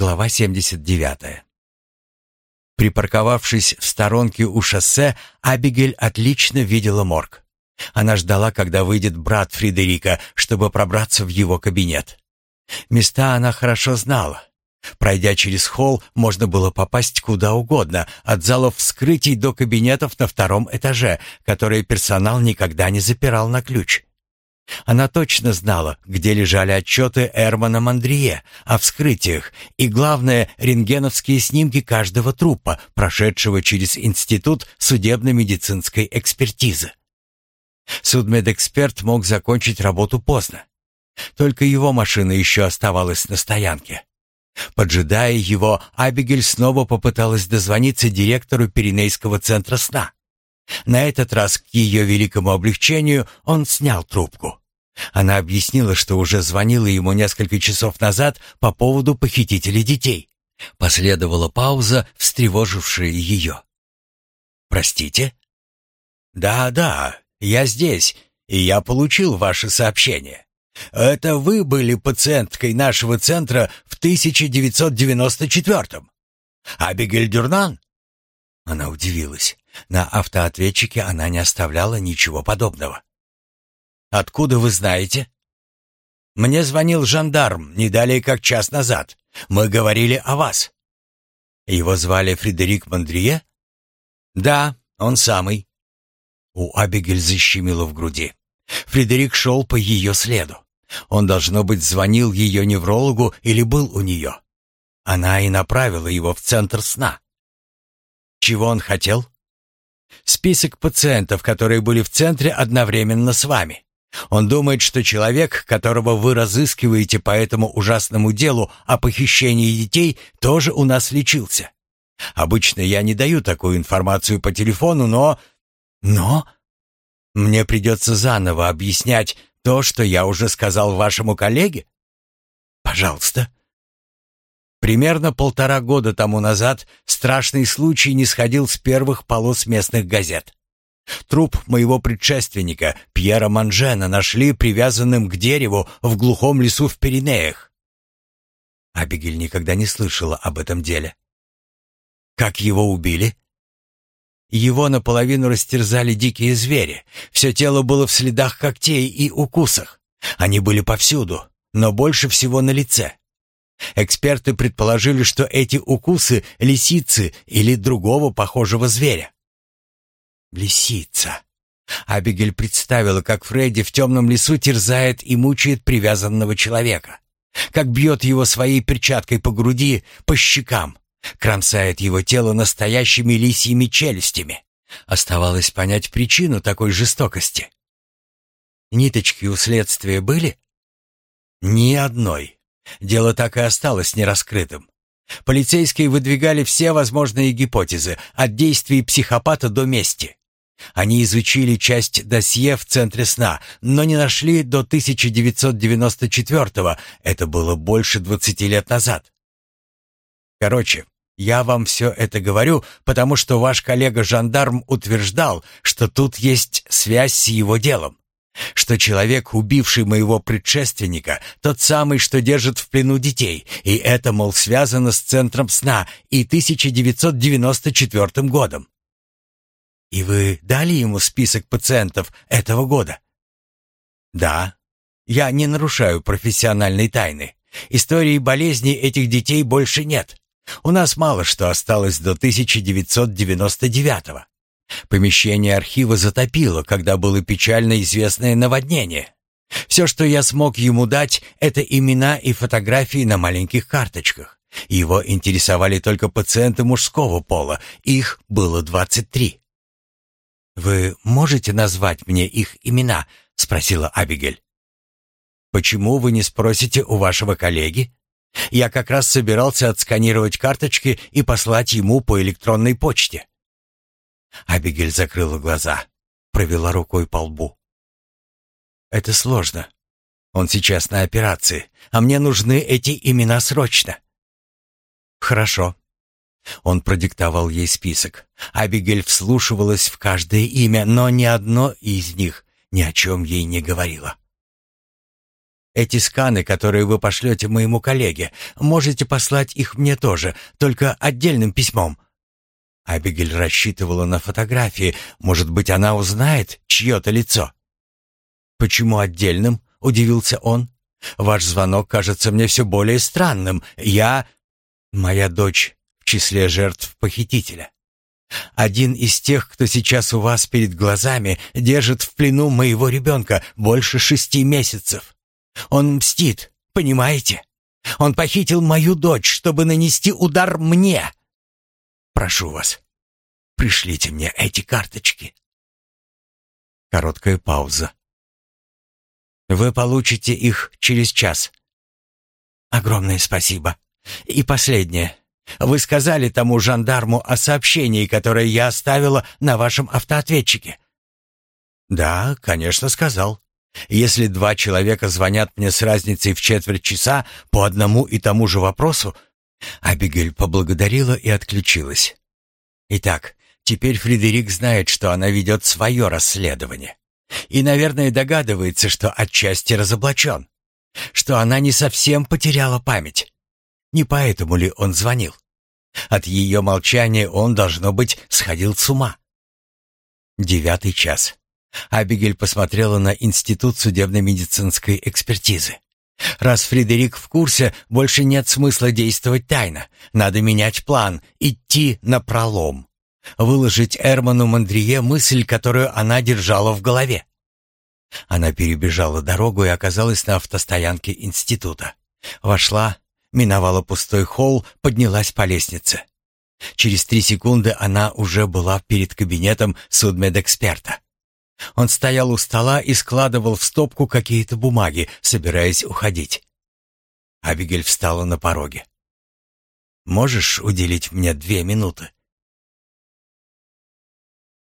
Глава 79. Припарковавшись в сторонке у шоссе, Абигель отлично видела морг. Она ждала, когда выйдет брат Фредерика, чтобы пробраться в его кабинет. Места она хорошо знала. Пройдя через холл, можно было попасть куда угодно, от залов вскрытий до кабинетов на втором этаже, которые персонал никогда не запирал на ключ. Она точно знала, где лежали отчеты Эрмана Мандрие о вскрытиях и, главное, рентгеновские снимки каждого трупа, прошедшего через Институт судебно-медицинской экспертизы. Судмедэксперт мог закончить работу поздно. Только его машина еще оставалась на стоянке. Поджидая его, Абигель снова попыталась дозвониться директору Пиренейского центра сна. На этот раз, к ее великому облегчению, он снял трубку. Она объяснила, что уже звонила ему несколько часов назад по поводу похитителей детей. Последовала пауза, встревожившая ее. «Простите?» «Да, да, я здесь, и я получил ваше сообщение. Это вы были пациенткой нашего центра в 1994-м? Абигель Дюрнан?» Она удивилась. На автоответчике она не оставляла ничего подобного. Откуда вы знаете? Мне звонил жандарм не далее как час назад. Мы говорили о вас. Его звали Фредерик Мандрие? Да, он самый. У Абигель защемило в груди. Фредерик шел по ее следу. Он, должно быть, звонил ее неврологу или был у нее. Она и направила его в центр сна. Чего он хотел? Список пациентов, которые были в центре одновременно с вами. Он думает, что человек, которого вы разыскиваете по этому ужасному делу о похищении детей, тоже у нас лечился. Обычно я не даю такую информацию по телефону, но... Но... Мне придется заново объяснять то, что я уже сказал вашему коллеге? Пожалуйста. Примерно полтора года тому назад страшный случай не сходил с первых полос местных газет. Труп моего предшественника, Пьера Манжена, нашли привязанным к дереву в глухом лесу в Пиренеях. Абигель никогда не слышала об этом деле. Как его убили? Его наполовину растерзали дикие звери. Все тело было в следах когтей и укусах. Они были повсюду, но больше всего на лице. Эксперты предположили, что эти укусы — лисицы или другого похожего зверя. Лисица. Абигель представила, как Фредди в темном лесу терзает и мучает привязанного человека. Как бьет его своей перчаткой по груди, по щекам. Кромсает его тело настоящими лисьими челюстями. Оставалось понять причину такой жестокости. Ниточки у следствия были? Ни одной. Дело так и осталось нераскрытым. Полицейские выдвигали все возможные гипотезы, от действий психопата до мести. Они изучили часть досье в центре сна, но не нашли до 1994-го, это было больше 20 лет назад. Короче, я вам все это говорю, потому что ваш коллега-жандарм утверждал, что тут есть связь с его делом. Что человек, убивший моего предшественника, тот самый, что держит в плену детей, и это, мол, связано с центром сна и 1994 годом. И вы дали ему список пациентов этого года? Да. Я не нарушаю профессиональной тайны. Истории болезней этих детей больше нет. У нас мало что осталось до 1999 -го. Помещение архива затопило, когда было печально известное наводнение. Все, что я смог ему дать, это имена и фотографии на маленьких карточках. Его интересовали только пациенты мужского пола, их было 23. «Вы можете назвать мне их имена?» — спросила Абигель. «Почему вы не спросите у вашего коллеги? Я как раз собирался отсканировать карточки и послать ему по электронной почте». Абигель закрыла глаза, провела рукой по лбу. «Это сложно. Он сейчас на операции, а мне нужны эти имена срочно». «Хорошо. Он продиктовал ей список. Абигель вслушивалась в каждое имя, но ни одно из них ни о чем ей не говорило. Эти сканы, которые вы пошлете моему коллеге, можете послать их мне тоже, только отдельным письмом». Абигель рассчитывала на фотографии. Может быть, она узнает чье-то лицо. «Почему отдельным?» — удивился он. «Ваш звонок кажется мне все более странным. Я... Моя дочь числе жертв похитителя. Один из тех, кто сейчас у вас перед глазами, держит в плену моего ребенка больше шести месяцев. Он мстит, понимаете? Он похитил мою дочь, чтобы нанести удар мне. Прошу вас, пришлите мне эти карточки. Короткая пауза. Вы получите их через час. Огромное спасибо. И последнее. Вы сказали тому жандарму о сообщении, которое я оставила на вашем автоответчике. Да, конечно, сказал. Если два человека звонят мне с разницей в четверть часа по одному и тому же вопросу, Абигель поблагодарила и отключилась. Итак, теперь Фредерик знает, что она ведет свое расследование. И, наверное, догадывается, что отчасти разоблачен. Что она не совсем потеряла память. Не поэтому ли он звонил? От ее молчания он, должно быть, сходил с ума. Девятый час. Абигель посмотрела на Институт судебно-медицинской экспертизы. Раз Фредерик в курсе, больше нет смысла действовать тайно. Надо менять план, идти на пролом. Выложить Эрману Мандрие мысль, которую она держала в голове. Она перебежала дорогу и оказалась на автостоянке института. Вошла, миновала пустой холл, поднялась по лестнице. Через три секунды она уже была перед кабинетом судмедэксперта. Он стоял у стола и складывал в стопку какие-то бумаги, собираясь уходить. Абигель встала на пороге. «Можешь уделить мне две минуты?»